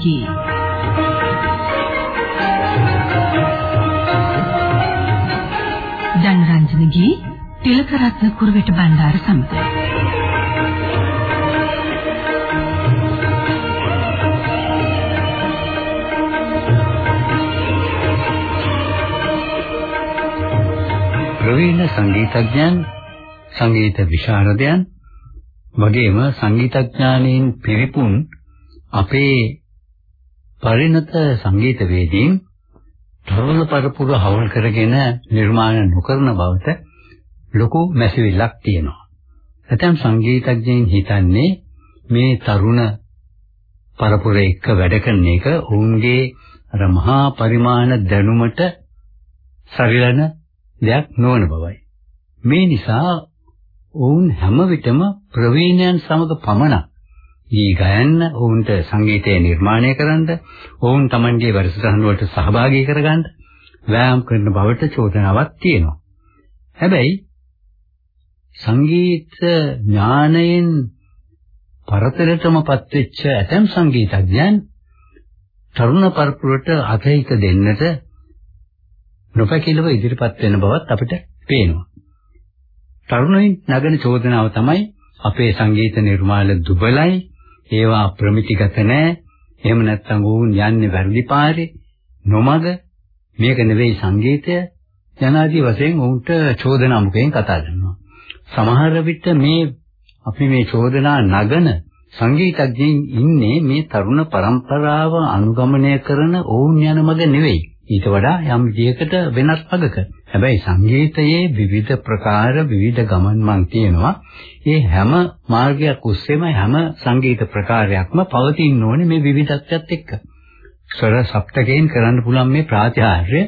ජනරන්ජනගේ ජනරන්ජනගේ තිලකරත්න කුරුවෙට බණ්ඩාර සමග. ප්‍රවීණ සංගීතඥයන් සංගීත විශාරදයන් වගේම සංගීතඥානීන් පිරිපුන් අපේ පරිණත සංගීතවේදීන් තරුණ පරපුර හවුල් කරගෙන නිර්මාණ නොකරන බවට ලොකු මැසිවිල්ලක් තියෙනවා. ඇතම් සංගීතඥයින් හිතන්නේ මේ තරුණ පරපුර එක්ක වැඩ කරන එක ඔවුන්ගේ අර මහා පරිමාණ දැනුමට සරිලන දෙයක් නොවන බවයි. මේ නිසා ඔවුන් හැම විටම ප්‍රවීණයන් සමග පමණක් ගී ගයන්න ඔවුන්ට සංගීතය නිර්මාණය කරන්න ඔවුන් Tamanගේ වැඩසටහන වලට සහභාගී කරගන්න වෑයම් කරන බවට චෝදනාවක් තියෙනවා. හැබැයි සංගීත ඥාණයෙන් පරතරටමපත් වෙච්ච ඇතම් සංගීතඥයන් තරුණ පරපුරට අතහිත දෙන්නට නොපැකිලව ඉදිරිපත් වෙන බවත් අපිට පේනවා. තරුණයින් නගන චෝදනාව තමයි අපේ සංගීත නිර්මාණ දුබලයි, ඒවා ප්‍රමිතිගත නැහැ. එහෙම නැත්නම් වුන් යන්නේ වැරදි පාරේ, නොමග මේක නෙවෙයි සංගීතය යනාදී වශයෙන් උන්ට චෝදනා මුඛයෙන් කතා කරනවා. සමහර විට මේ අපි මේ චෝදනා නගන සංගීතඥයින් ඉන්නේ මේ තරුණ પરම්පරාව අනුගමනය කරන ඔවුන් යන මඟ නෙවෙයි. ඊට වඩා යම් විදියකට වෙනස් පදක. හැබැයි සංගීතයේ විවිධ ප්‍රකාර විවිධ ගමන් මං තියෙනවා. ඒ හැම මාර්ගයක් ඔස්සේම හැම සංගීත ප්‍රකාරයක්ම පවතින්න ඕනේ මේ විවිධත්වයත් එක්ක. ස්වර සප්තකයෙන් කරන්න පුළුවන් මේ ප්‍රාතිහාර්ය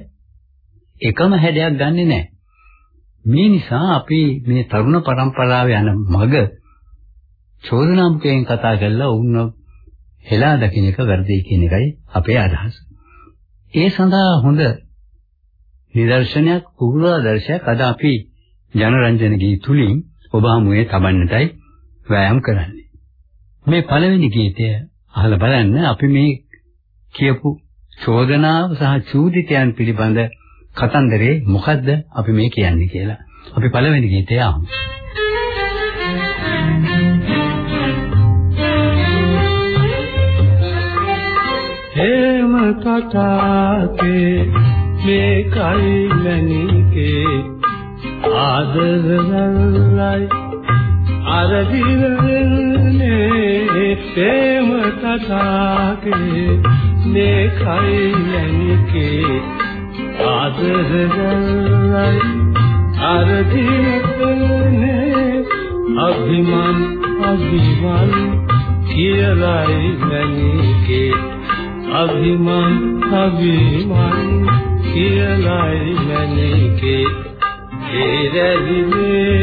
එකම හැඩයක් ගන්නෙ නැහැ. මේ නිසා අපි මේ තරුණ પરම්පරාව යන මග චෝදනාමුකයෙන් කතා කරලා වුණ හෙලා දකින්න එක වැරදි කියන එකයි අපේ අදහස. ඒ සඳහා හොඳ නිදර්ශනයක් පුරුදාදර්ශයක් අද අපි ජනරන්ජන ගී තුලින් ඔබ හමුවේ තබන්නටයි වෑයම් කරන්නේ. මේ පළවෙනි ගීතය අහලා බලන්න අපි මේ කියපු චෝදනාව සහ චූදිතයන් පිළිබඳ කතන්දරේ මොකද්ද අපි මේ කියන්නේ කියලා. අපි පළවෙනි ගීතය අහමු. හේම කතාකේ මේ කයිලනිකේ ආදරවලයි අරදිරන්නේ හේම කතාකේ මේ කයිලනිකේ ආදරවලයි අරදිරන්නේ අභිමන් අභිමන් කියලයි මනිකේ අභිමන් අභිමන් කියලයි මනිකේ ඒරදිනේ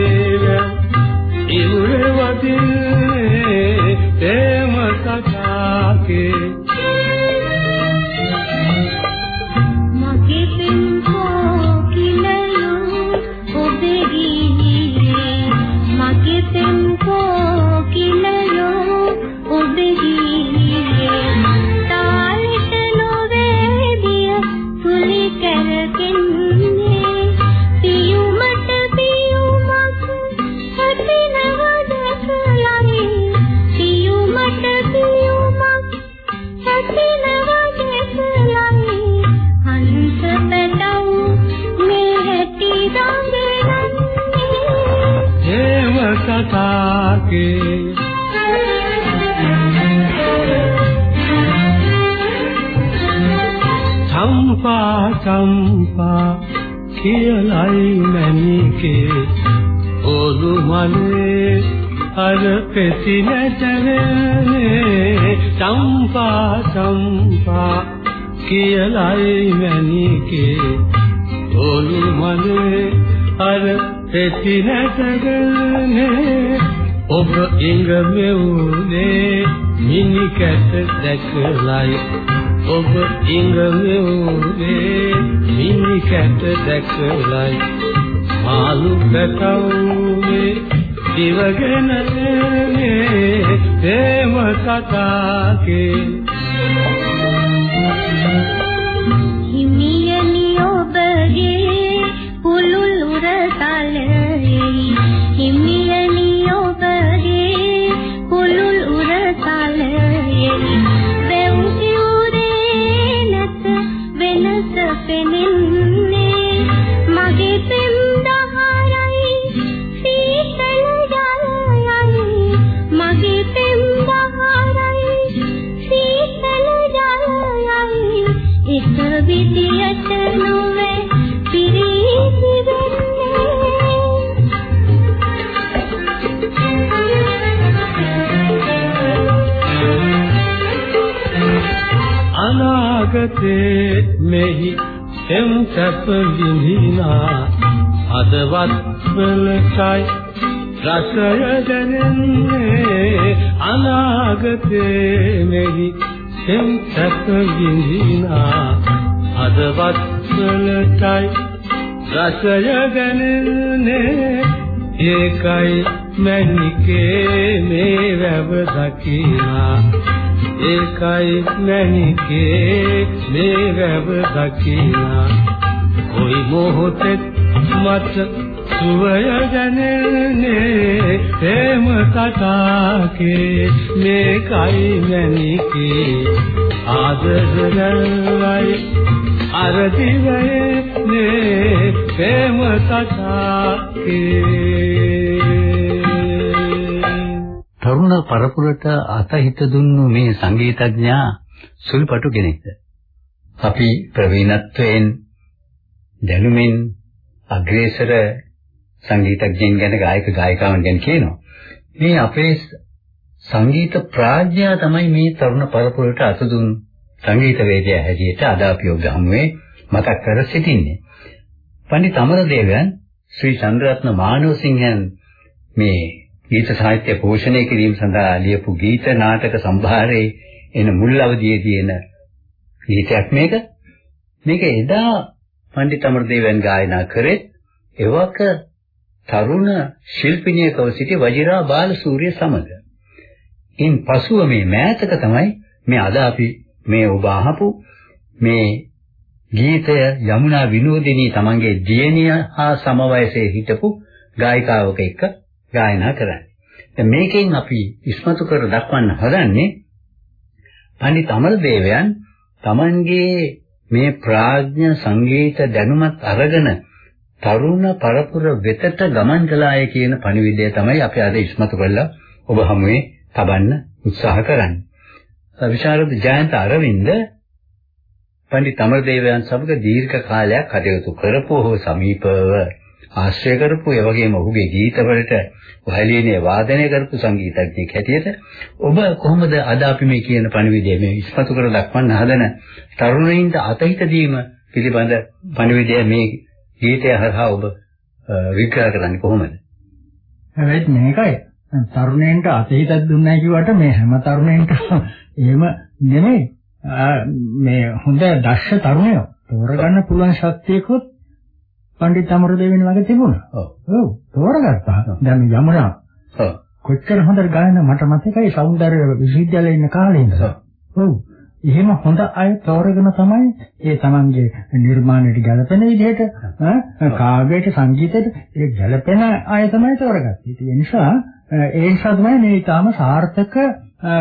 චම්පා චම්පා කියලයි මැනිකේ ඔලු මලේ අර පෙති නැතරේ චම්පා චම්පා කියලයි මැනිකේ ඔලු මලේ අර පෙති නැතරේ ඔබ ඉඟ මෙවුනේ මිනි කැට දැකලයි. ඔබ ඉඟ මෙවුනේ මිනි කැට දැකලයි මාළු පැටවුනේ දිවගෙන තේනේ ප්‍රේම කතාකේ. සැප විඳිනා අදවත් වලටයි රසය දැනෙන්නේ. ඒකයි මැනිකේ මේ වැව දකිනා. ඒකයි මැනිකේ මේ වැව දකිනා. කොයි මොහොතෙත් මට සුවය දැනෙන්නේ ප්‍රේම කතාකේ. මේකයි මැනිකේ ආදරයයි අර දිවයේ නේ ප්‍රේම කතාකේ. තරුණ පරපුරට අතහිත දුන්නු මේ සංගීතඥයා සුළුපටු කෙනෙක්ද? අපි ප්‍රවීණත්වයෙන් දැනුමින් අග්‍රේසර සංගීතඥයන් ගැන ගායක ගායිකාවන් ගැන කියනවා. මේ අපේ සංගීත ප්‍රඥා තමයි මේ තරුණ පරපුරට අත දුන් සංගීතවේදියා හැටියට අද අපි ඔබ හමුවේ මතක් කර සිටින්නේ. පණ්ඩිත අමරදේවයන් ශ්‍රී චන්ද්‍රරත්න මානවසිංහයන් මේ ගීත සාහිත්‍ය පෝෂණය කිරීම සඳහා ලියපු ගීත නාටක සම්භාරයේ එන මුල් අවධියේදී එන ගීතයක් මේක. මේක එදා පණ්ඩිත අමරදේවයන් ගායනා කරේ එවක තරුණ ශිල්පිනියකව සිටි වජිරා බාලසූරිය සමග. ඉන් පසුව මේ මෑතක තමයි මේ අද අපි මේ ඔබ අහපු මේ ගීතය යමුනා විනෝදිනී තමන්ගේ දියණිය හා සමවයසේ හිටපු ගායිකාවක එක්ක ගායනා කරන්නේ. දැන් මේකෙන් අපි ඉස්මතු කර දක්වන්න හදන්නේ පණ්ඩිත අමරදේවයන් තමන්ගේ මේ ප්‍රඥා සංගීත දැනුමත් අරගෙන තරුණ පරපුර වෙතට ගමන් කළාය කියන පණිවිඩය තමයි අපි අද ඉස්මතු කරලා ඔබ හමුවේ තබන්න උත්සාහ කරන්නේ. විශාරද ජයන්ත අරවින්ද පණ්ඩිත අමරදේවයන් සමග දීර්ඝ කාලයක් කටයුතු කරපු හෝ සමීපව ආශ්‍රය කරපු ඒ වගේම ඔහුගේ ගීතවලට වයලීනේ වාදනය කරපු සංගීතඥයෙක් හැටියට ඔබ කොහොමද අද අපි මේ කියන පණිවිඩය මේ ඉස්මතු කර දක්වන්න හදන තරුණයින්ට අතහිත දීම පිළිබඳ පණිවිඩය මේ ගීතය හරහා ඔබ විග්‍රහ කරන්නේ කොහොමද? හැබැයි මේකයි තරුණයන්ට අතහිතක් දුන්නයි කිව්වට මේ හැම තරුණයන්ට එහෙම නෙමෙයි මේ හොඳ දක්ෂ තරුණයෝ තෝරගන්න පුළුවන් ශක්තියකුත් පණ්ඩිත අමරදේවයන් වගේ තිබුණා. ඔව්. ඔව් තෝරගත්තා. දැන් යමුනා ඔව්. කොච්චර හොඳට ගායන මට මතකයි සෞන්දර්ය විශ්වවිද්‍යාලයේ ඉන්න කාලේ ඉඳලා. ඔව්. එහෙම හොඳ අය තෝරගෙන තමයි ඒ තමන්ගේ නිර්මාණයට ගැලපෙන විදිහට කාව්‍යයට සංගීතයට ඒ ගැලපෙන අය තමයි තෝරගත්තේ. ඒ නිසා ඒ නිසා තමයි මේ ඊටාම සාර්ථක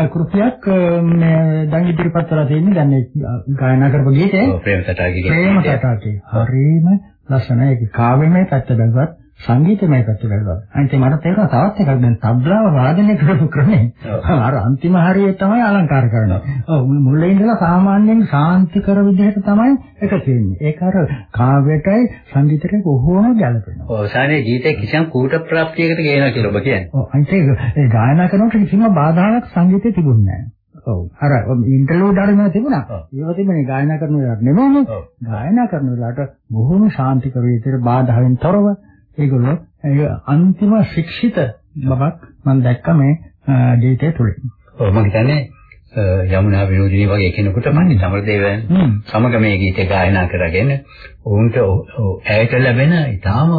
කෘතියක් මේ දැන් ඉදිරිපත් කරලා තියෙන්නේ. දැන් ගායනා කරපු ගීතේ ඔව් ප්‍රේම කතාවේ ප්‍රේම කතාවේ හරීම ලස්සනයි. ඒක කාව්‍යමය පැත්ත බැලුවත් සංගීතමය පැත්ත බැලුවත්. අනිත් මට තේරෙනවා තවත් එකක් දැන් තබ්ලාව වාදනය කරපු ක්‍රමය. අර අන්තිම හරියේ තමයි අලංකාර කරනවා. ඔව් මුලින් ඉඳලා සාමාන්‍යයෙන් සාන්තිකර විදිහට තමයි එක තියෙන්නේ. ඒක අර කාව්‍යයටයි සංගීතයට බොහෝම ගැලපෙනවා. ඔව් සානේ ගීතේ කිසියම් කූට ප්‍රාප්තියකට ගේනවා කියලා ඔබ කියන්නේ. ඔව් අනිත් ඒ ගායනා කරනකොට කිසිම බාධාවක් සංගීතේ තිබුණේ නැහැ. ඔව් අර ඉන්ටර්ලූඩ් අරගෙන තිබුණා. ඔව්. ඒව තිබුණේ ගායනා කරන වෙලාවට නෙමෙයිනේ. ඔව්. ගායනා කරන වෙලාවට බොහොම ශාන්තිකර විදිහට බාධාවෙන් තොරව ඒගොල්ලෝ අන්තිම ශික්ෂිත බවක් මම දැක්ක මේ ගීතය තුලින්. ඔව් මම හිතන්නේ යමුනා විනෝදිනී වගේ කෙනෙකුට මන්නේ සමරදේවයන් හ්ම්. සමග මේ ගීතය ගායනා කරගෙන ඔවුන්ට ඇයට ලැබෙන ඊටාම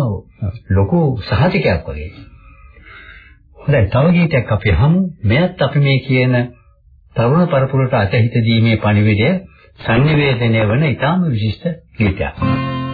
ලොකු සහතිකයක් වගේ. හොඳයි තව ගීතයක් අපි අහමු. මෙයත් අපි මේ කියන තරුණ පරපුරට අතහිත දීමේ පණිවිඩය සංනිවේදනය වන ඊටාම විශිෂ්ට ගීතයක්.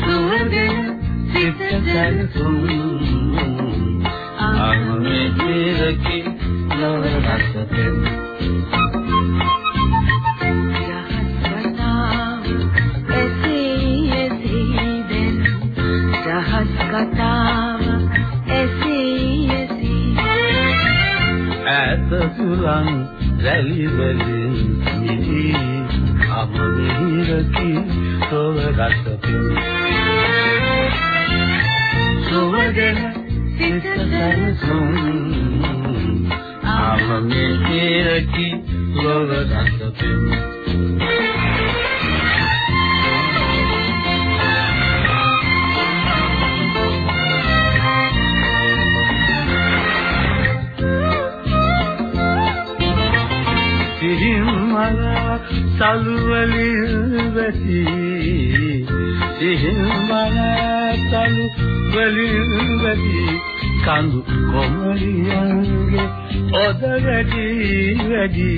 සුවඳ සිත සැලසුම් අමරේලකි යොව රසතේ කතාව එසේ එසේ ඈත සුලං රැලි වලින් මිදි අමරේලකි යොව රසතේ සුවඳ සිත සැලසුම් අමරේලකි යොව රසතේ සලුවලින් වැසි සිහිමල සලුවලින් වැසි කඳු කොමලියන්ගේ ඔද වැඩි වැඩි.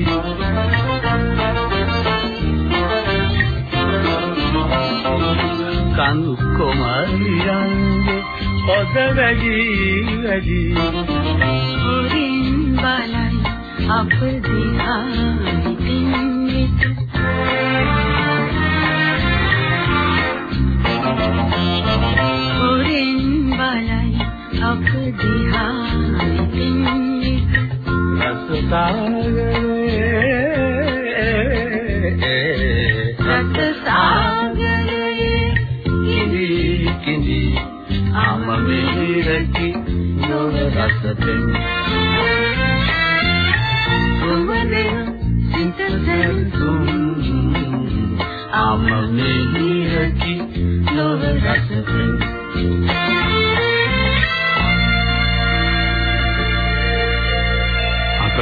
කඳු කොමලියන්ගේ ඔද වැඩි වැඩි. උරින් බලයි අප දිහා අප දිහා ඉතින් විට රස සාගරයේ කිඳි කිඳි අමරේලකි යොව රසතේ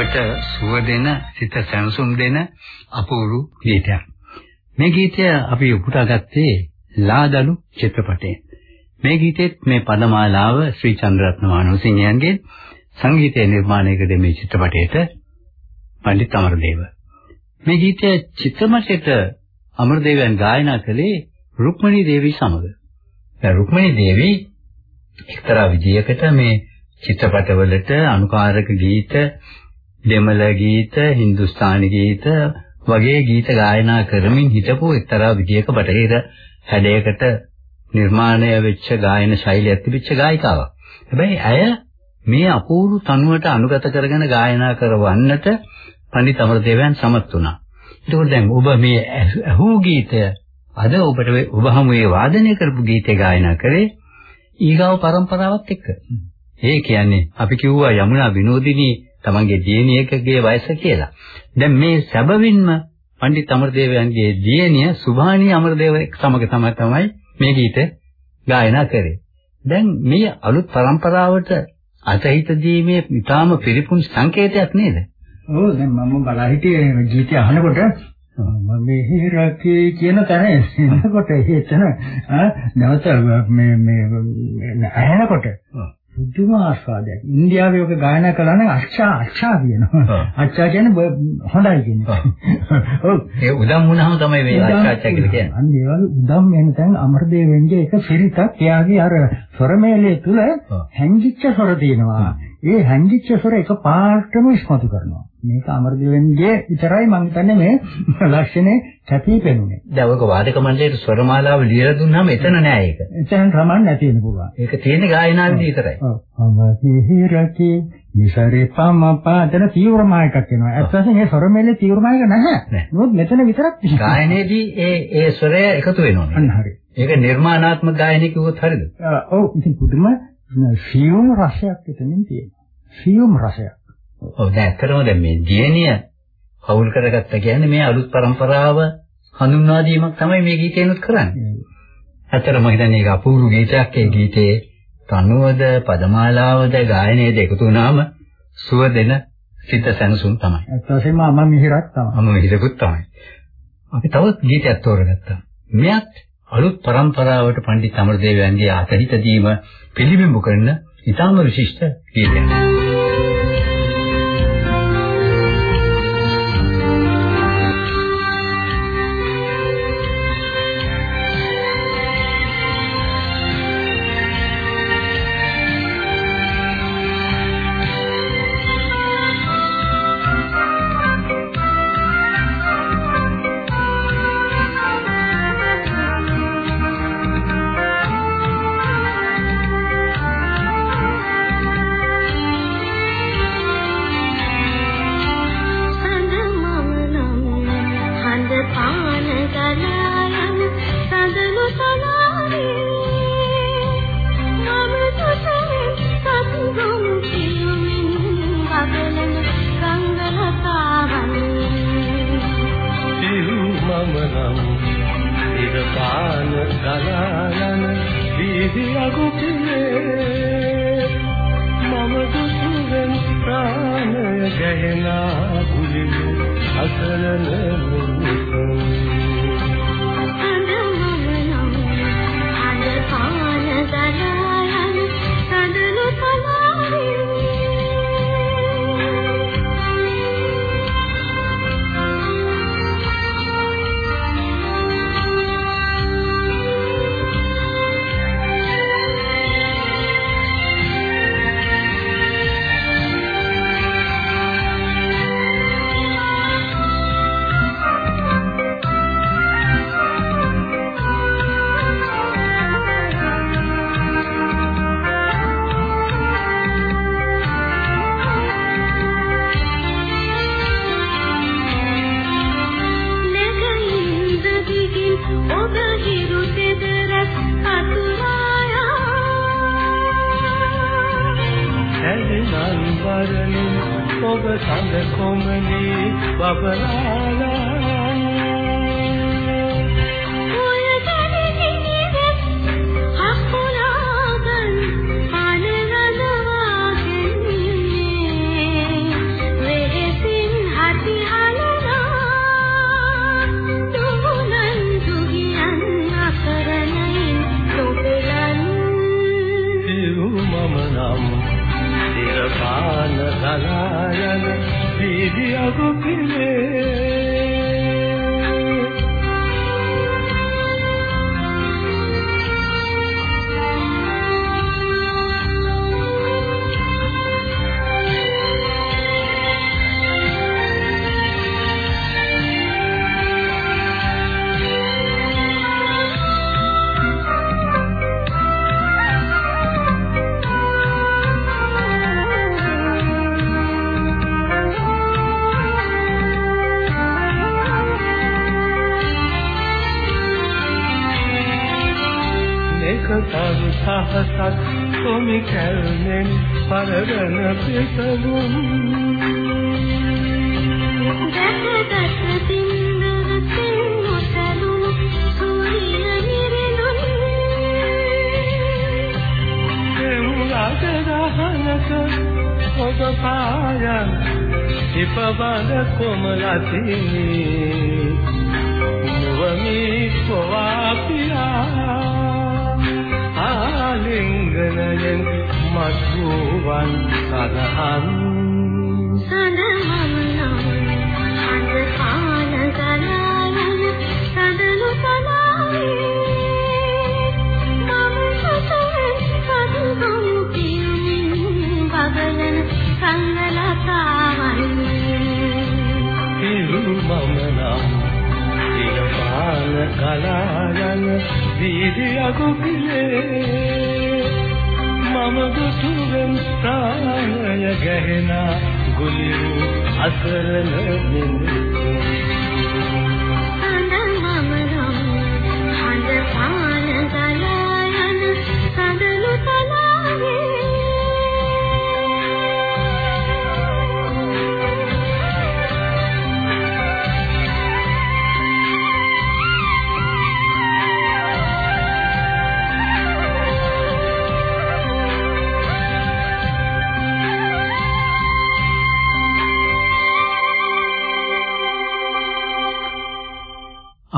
අපට සුව දෙන සිත සැනසුම් දෙන අපූර්ව ගීතයක්. මේ ගීතය අපි උපුටාගත්තේ ලාදලු චිත්‍රපටයෙන්. මේ ගීතෙත් මේ පදමාලාව ශ්‍රී චන්ද්‍රරත්න මානවසිංහයන්ගේ සංගීතය නිර්මාණය කළ මේ චිත්‍රපටයට පණ්ඩිත අමරදේව. මේ ගීතය චිත්‍රපටයට අමරදේවයන් ගායනා කළේ රුක්මනී දේවී සමග. දැන් රුක්මනී දේවී එක්තරා විදියකට මේ චිත්‍රපටවලට අනුකාරක ගීත දෙමළ ගීත, හින්දුස්ථානි ගීත වගේ ගීත ගායනා කරමින් හිටපු එක්තරා විදියක බටහිර හැඩයකට නිර්මාණය වෙච්ච ගායන ශෛලියක් තිබිච්ච ගායිකාවක්. හැබැයි ඇය මේ අපූර්ව තනුවට අනුගත කරගෙන ගායනා කරවන්නට පණ්ඩිත අමරදේවයන් සමත් වුණා. ඒකෝට දැන් ඔබ මේ අහූ ගීතය අද ඔබට ඔබ හමුවේ වාදනය කරපු ගීතය ගායනා කරේ ඊගාව પરම්පරාවත් එක්ක. ඒ කියන්නේ අපි කිව්වා යමුනා විනෝදිනී තමන්ගේ දියණියකගේ වයස කියලා. දැන් මේ සැබවින්ම පණ්ඩිත අමරදේවයන්ගේ දියණිය සුභානී අමරදේව සමග තමයි තමයි මේ ගීත ගායනා කරේ. දැන් මේ අලුත් પરම්පරාවට අතහිත දීමේ ඊටාම පිරිපුන් සංකේතයක් නේද? ඔව් දැන් මම බලා හිටියේ ගීතය අහනකොට මම මේ රකේ කියන තැන එනකොට එතන නැවත මේ මේ ඇහෙනකොට පුදුම ආස්වාදයක්. ඉන්දියාවේ ඔක ගායනා කළා නම් අච්චා අච්චා කියනවා. අච්චා කියන්නේ හොඳයි කියන්නේ. ඔව්. ඒ උදම් වුණාම තමයි මේ ආචාර්ය කියලා කියන්නේ. අන්න ඒ වගේ උදම් වෙන තැන් අමරදේවන්ගේ එක සිරිතක් එයාගේ අර ස්වරමේලයේ තුල හැංගිච්ච ස්වර තියෙනවා. ඒ හැංගිච්ච ස්වර එක පාටම ඉස්මතු කරනවා. මේක අමරදේවන්ගේ විතරයි මම හිතන්නේ මේ ලක්ෂණේ කැපී පෙනුනේ. දැන් ඔයක වාදක මණ්ඩලයේ ස්වරමාලාව ලියලා දුන්නාම එතන නෑ ඒක. එතන ප්‍රමාණ නැති වෙන්න පුළුවන්. ඒක තියෙන ගායනාවේදී විතරයි. ඔව්. අමහිරකේ නිසරේ පමපාදන තීව්‍රමායකක් වෙනවා. ඇත්තටම මේ ස්වරමේලේ තීව්‍රමායක නැහැ. නමුත් මෙතන විතරක් තියෙනවා. ගායනයේදී ඒ ඒ ස්වරය එකතු වෙනවා. අන්න හරි. ඒක නිර්මාණාත්මක ගායනය කිව්වොත් හරියද? ඔව් ඉතින් පුදුම සියුම් රසයක් එතනින් තියෙනවා. සියුම් රසයක්. ඔව් දැන් ඇත්තටම දැන් මේ දියණිය කවුල් කරගත්ත කියන්නේ මේ අලුත් પરම්පරාව හඳුන්වා දීමක් තමයි මේ ගීතේනොත් කරන්නේ. ඇත්තටම මම හිතන්නේ ඒක අපූර්ව ගීතයක් ඒ ගීතේ තනුවද පදමාලාවද ගායනයේද එකතු වුණාම සුව දෙන සිත සැනසුම් තමයි. ඇත්ත වශයෙන්ම අම මිහිරක් තමයි. අම මිහිරකුත් තමයි. අපි තවත් ගීතයක් තෝරගත්තා. මෙයත් අලුත් પરම්පරාවට පණ්ඩිත අමරදේවයන්ගේ ආතනිත දීම පිළිබිඹු කරන ඉතාම විශිෂ්ට ගීතයක්. එකතරු සහසත් කොමි කැල්මෙන් පරවන පිටලුම් දැකගත් බින්දරකින් නොසැලුණු සූරිය නිරිඳුන් දෙමුලට දහනක ඔබ පායන් ඉපබල කොමලතිනි. නුවමි කොවාපියා ආලිංගනයෙන් මත්වූවන් සදහන් සඳ මම නම් හඳ පාන ගලා යන සඳලු සලාවේ මම සතෙන් සතුගොමු කියමින් බබලන සංගලතාවන් ඉරු මම නම් ඉලපාන කලා යන වීදි අගු පිළේ මම දුටුවෙන් ප්‍රාණය ගැහෙන ගුලිරු අසරණ මිනිසුන්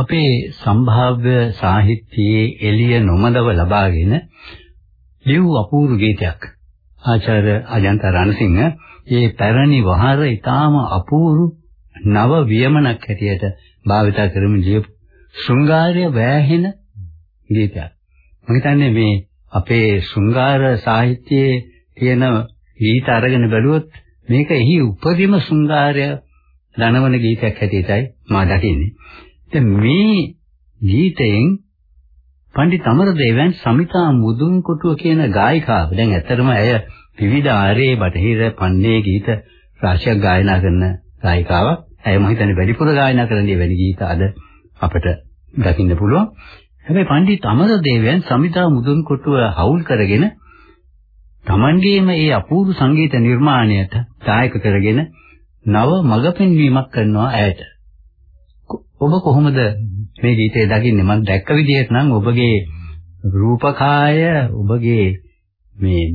අපේ සම්භාව්‍ය සාහිත්‍යයේ එළිය නොමදව ලබාගෙන ලියු අපූර්ව ගීතයක් ආචාර්ය අජන්ත රණසිංහ මේ පැරණි වහර ඊටාම අපූර්ව නව වියමනක් හැටියට භාවිත කරමින් ලියපු ශෘංගාරය වෑහෙන ගීතයක්. මම හිතන්නේ මේ අපේ ශෘංගාර සාහිත්‍යයේ තියෙන ගීත අරගෙන බැලුවොත් මේක එහි උපරිම ශෘංගාරය දනවන ගීතයක් හැටියටයි මා දකින්නේ. දැන් මේ ගීතයෙන් පණ්ඩිත අමරදේවයන් සමිතා මුදුන්කොටුව කියන ගායිකාව දැන් ඇත්තටම ඇය විවිධ ආරේ බටහිර පන්නේ ගීත රාශියක් ගායනා කරන ගායිකාවක්. ඇය මම හිතන්නේ වැඩිපුර ගායනා කරන වැනි ගීත අද අපට දකින්න පුළුවන්. හැබැයි පණ්ඩිත අමරදේවයන් සමිතා මුදුන්කොටුව හවුල් කරගෙන Tamangeema ඒ අපූර්ව සංගීත නිර්මාණයට දායක කරගෙන නව මඟ පෙන්වීමක් කරනවා ඇයට. ඔබ කොහොමද මේ ගීතය දකින්නේ? මම දැක්ක විදිහට නම් ඔබගේ රූපකාය ඔබගේ මේ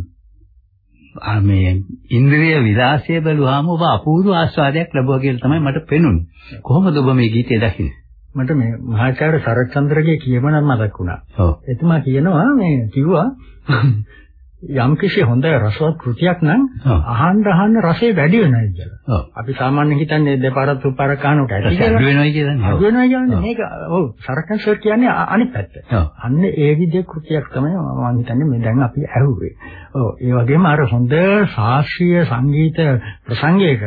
මේ ඉන්ද්‍රිය විලාසය බැලුවාම ඔබ අපූර්ව ආස්වාදයක් ලැබුවා කියලා තමයි මට පෙනුනේ. කොහොමද ඔබ මේ ගීතය දකින්නේ? මට මේ මහාචාර්ය සරච්චන්ද්‍රගේ කියමනක් මතක් වුණා. ඔව්. එතුමා කියනවා මේ කිව්වා යම් කිසි හොඳ රසවත් කෘතියක් නම්. අහන්න අහන්න රසය වැඩි වෙනයි කියලා. අපි සාමාන්‍යයෙන් හිතන්නේ දෙපාරක් තුන්පාරක් කනකොට ඇති රස අඩු වෙනවයි කියලානේ. අඩු වෙනවා කියන්නේ. මේක ඔව් සරකන් සර් කියන්නේ අනිත් පැත්ත. අන්න ඒ විදිහේ කෘතියක් තමයි මම හිතන්නේ මේ දැන් අපි ඇහුවේ. ඔව් ඒ වගේම අර හොඳ ශාස්ත්‍රීය සංගීත ප්‍රසංගයක.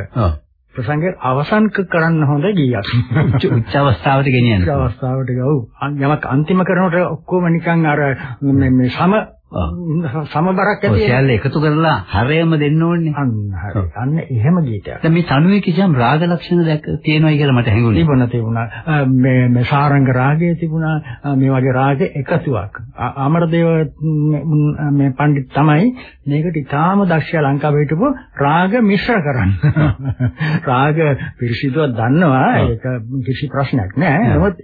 ප්‍රසංගය අවසන් කරන්න හොඳ ගීයක්. උච්ච උච්ච අවස්ථාවට ගෙනියන්න. ඒ අවස්ථාවට ගව් යමක් අන්තිම කරනකොට ඔක්කොම නිකන් අර මේ සම. සමබරක් ඔය ඇති වෙන- සියල්ල එකතු කරලා හරයම දෙන්න ඕනේ. අන්න හරි. අන්න එහෙම ගීතයක්. දැන් මේ තනුවේ කිසියම් රාග ලක්ෂණ දැක තියෙනවයි කියලා මට හැඟුණේ. තිබුණා. තිබුණා මේ මේ සාරංග රාගය තිබුණා. මේ වගේ රාග එකතුවක්. අමරදේව ම්, පඬිත් තමයි මේකට ඉතාම දක්ෂ ලංකාවේ හිටපු රාග මිශ්‍ර කරන්න. රාග පිරිසිදුව දන්නවා. ඒක කිසි ප්‍රශ්නයක් නෑ. නමුත්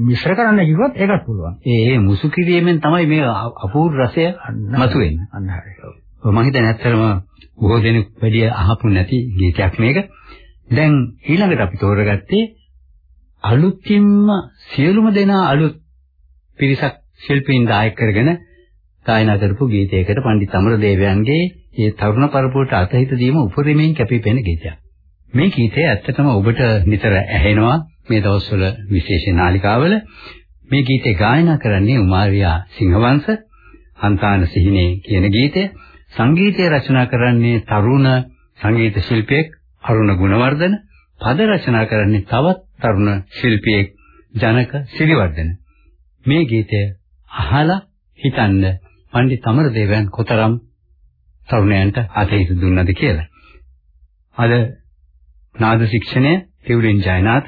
මිශ්‍ර කරන්න කිව්වොත් ඒකත් පුළුවන්. ඒ මුසු කිරීමෙන් තමයි මේ අපූර්ව රසය මතුවෙන්නේ. අන්න හරි ඔව්. ඔව්, මම හිතන්නේ ඇත්තටම බොහෝ දෙනෙක් වැඩි අහපු නැති ගීතයක් මේක. දැන් ඊළඟට අපි තෝරගත්තේ අලුතින්ම සියලුම දෙනා අලුත් පිරිසක් ශිල්පීන් දායක කරගෙන ගායනා කරපු ගීතයකට පණ්ඩිත අමරදේවයන්ගේ ඒ තරුණ පරපුරට අතහිත දීම උපරිමයෙන් කැපිපෙන ගීතයක්. මේ ගීතය ඇත්තටම ඔබට නිතර ඇහෙනවා මේ දවස්වල විශේෂ නාලිකාවල. මේ ගීතේ ගායනා කරන්නේ උමාරියා සිංහවංශ හන්තාන සිහිනේ කියන ගීතය. සංගීතය රචනා කරන්නේ තරුණ සංගීත ශිල්පියෙක් අරුණ ගුණවර්ධන. පද රචනා කරන්නේ තවත් තරුණ ශිල්පියෙක් ජනක සිරිවර්ධන. මේ ගීතය අහලා හිතන්න පණ්ඩිත අමරදේවයන් කොතරම් තරුණයන්ට අතහිත දුන්නද කියලා. අද නාද ශික්ෂණය තිවුරින් ජයනාත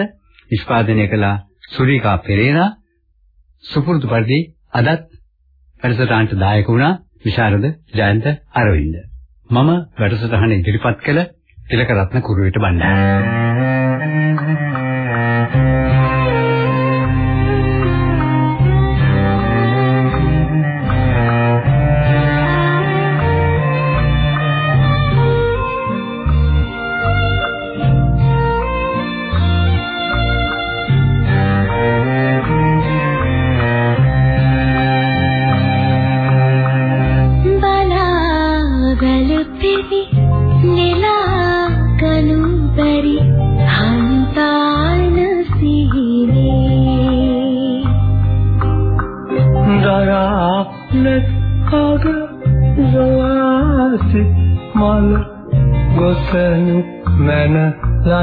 නිෂ්පාදනය කළ සුරීකා පෙරේරා සුපුරුදු පරිදි අදත් වැඩසටහනට දායක වුණා විශාරද ජයන්ත අරවින්ද. මම වැඩසටහන ඉදිරිපත් කළ තිලකරත්න කුරුවිට බණ්ඩාර.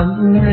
ලන්නේ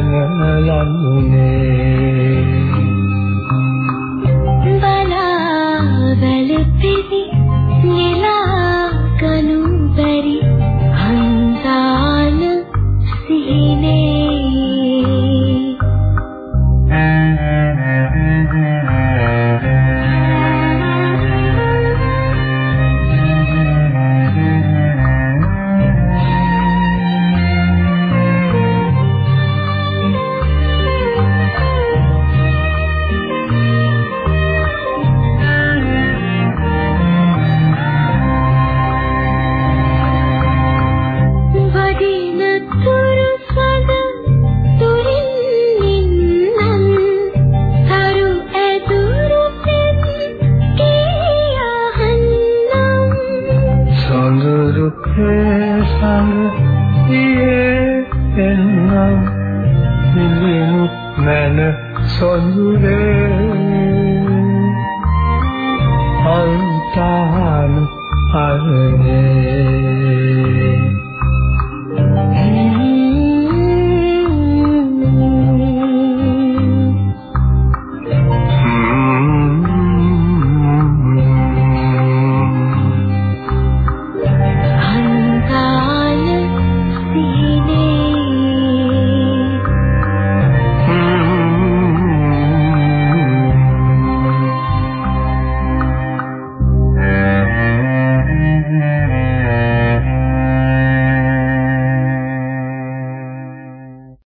මනලන්නේ සොඳුරේ